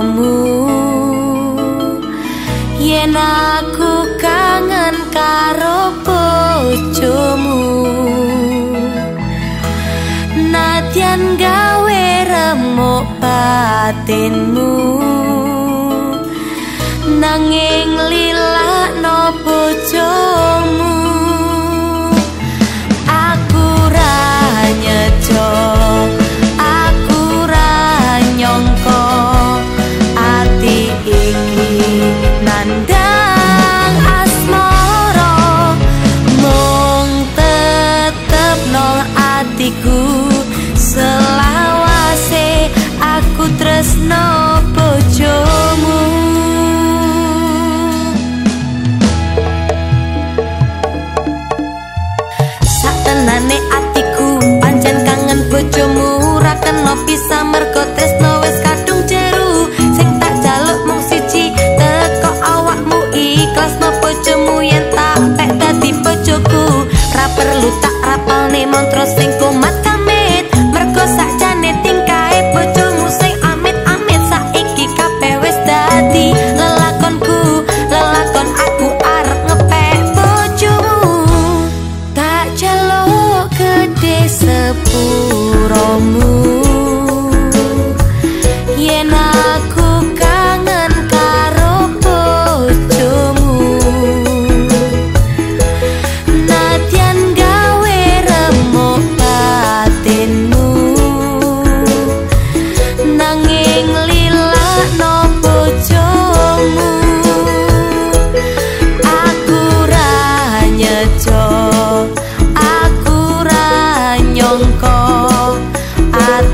karomu yen aku kangen karo bojomu. Nadyan gawe remuk batinmu. Nanging lilakno atiku rapalne mantra sing kumat kamit. Mergo sakjane tingkae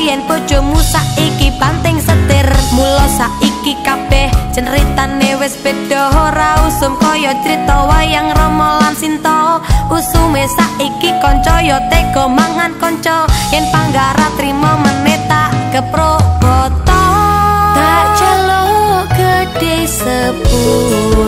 yen bojomu saiki banting setir. Mula saiki kabeh ceritane wis beda. Ora usum kaya crita wayang Rama lan Sinta. Usume saiki kanca ya tega mangan kanca. Yen panggara trima meneta keproboto. Tak celok gede sepuramu